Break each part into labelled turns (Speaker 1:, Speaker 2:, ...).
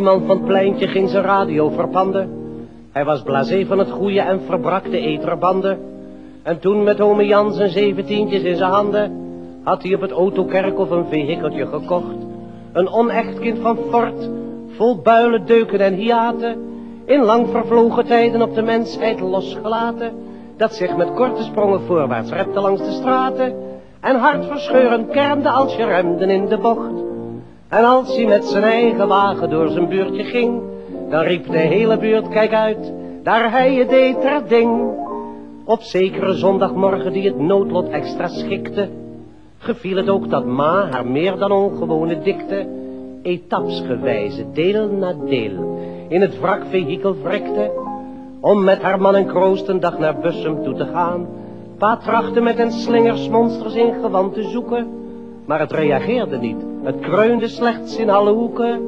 Speaker 1: man van het pleintje ging zijn radio verpanden. Hij was blasé van het goede en verbrak de eterbanden. En toen met ome Jan zijn zeventientjes in zijn handen, had hij op het autokerkhof een vehikeltje gekocht. Een onecht kind van fort, vol builen, deuken en hiaten, in lang vervlogen tijden op de mensheid losgelaten, dat zich met korte sprongen voorwaarts repte langs de straten, en hartverscheurend kermde als je remden in de bocht. En als hij met zijn eigen wagen door zijn buurtje ging, dan riep de hele buurt, kijk uit, daar hij je deed ding. Op zekere zondagmorgen die het noodlot extra schikte, geviel het ook dat ma haar meer dan ongewone dikte, etapsgewijze, deel na deel, in het wrakvehikel wrekte, om met haar man en kroost een dag naar Bussum toe te gaan. Pa trachtte met een slingersmonsters in gewand te zoeken, maar het reageerde niet. Het kreunde slechts in alle hoeken.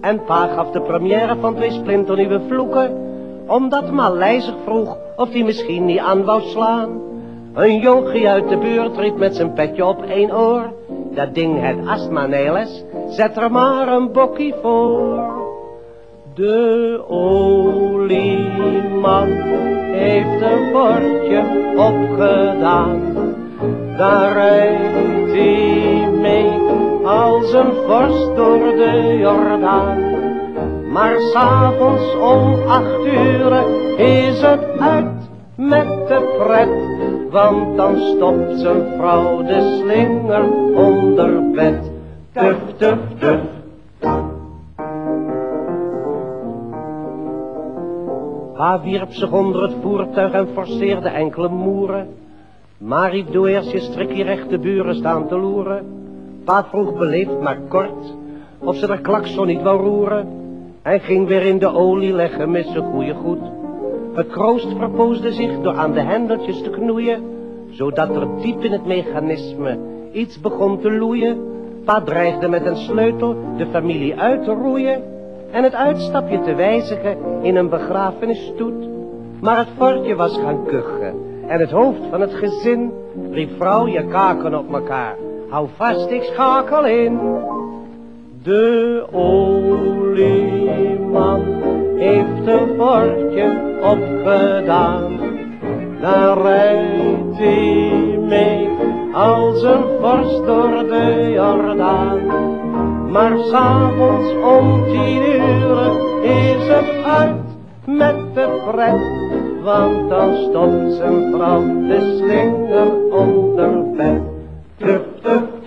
Speaker 1: En pa gaf de première van twee splinternieuwe vloeken. Omdat Malij zich vroeg of hij misschien niet aan wou slaan. Een jonkie uit de buurt riep met zijn petje op één oor. Dat ding het astma Neles, zet er maar een bokkie voor. De olieman heeft een bordje opgedaan. Daar rijdt een vorst door de Jordaan. Maar s'avonds om acht uur is het uit met de pret, want dan stopt zijn vrouw de slinger onder bed. Tuf, tuf, tuf. Pa wierp zich onder het voertuig en forceerde enkele moeren. Maar riep doe eerst je strikje rechte buren staan te loeren. Pa vroeg beleefd maar kort of ze de klakson niet wou roeren. Hij ging weer in de olie leggen met zijn goede goed. Het kroost verpoosde zich door aan de hendeltjes te knoeien, zodat er diep in het mechanisme iets begon te loeien. Pa dreigde met een sleutel de familie uit te roeien en het uitstapje te wijzigen in een begrafenisstoet. Maar het fortje was gaan kuchen en het hoofd van het gezin riep vrouw je kaken op mekaar. Hou vast, ik schakel in. De olieman heeft een bordje opgedaan. Daar rijdt hij mee als een vorst door de Jordaan. Maar s'avonds om tien uur is het uit met de pret. Want dan stopt zijn vrouw de slinger onder bed. tup, tup.